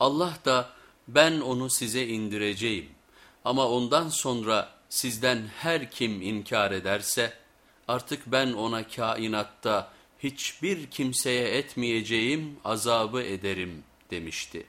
Allah da ben onu size indireceğim ama ondan sonra sizden her kim inkar ederse artık ben ona kainatta hiçbir kimseye etmeyeceğim azabı ederim demişti.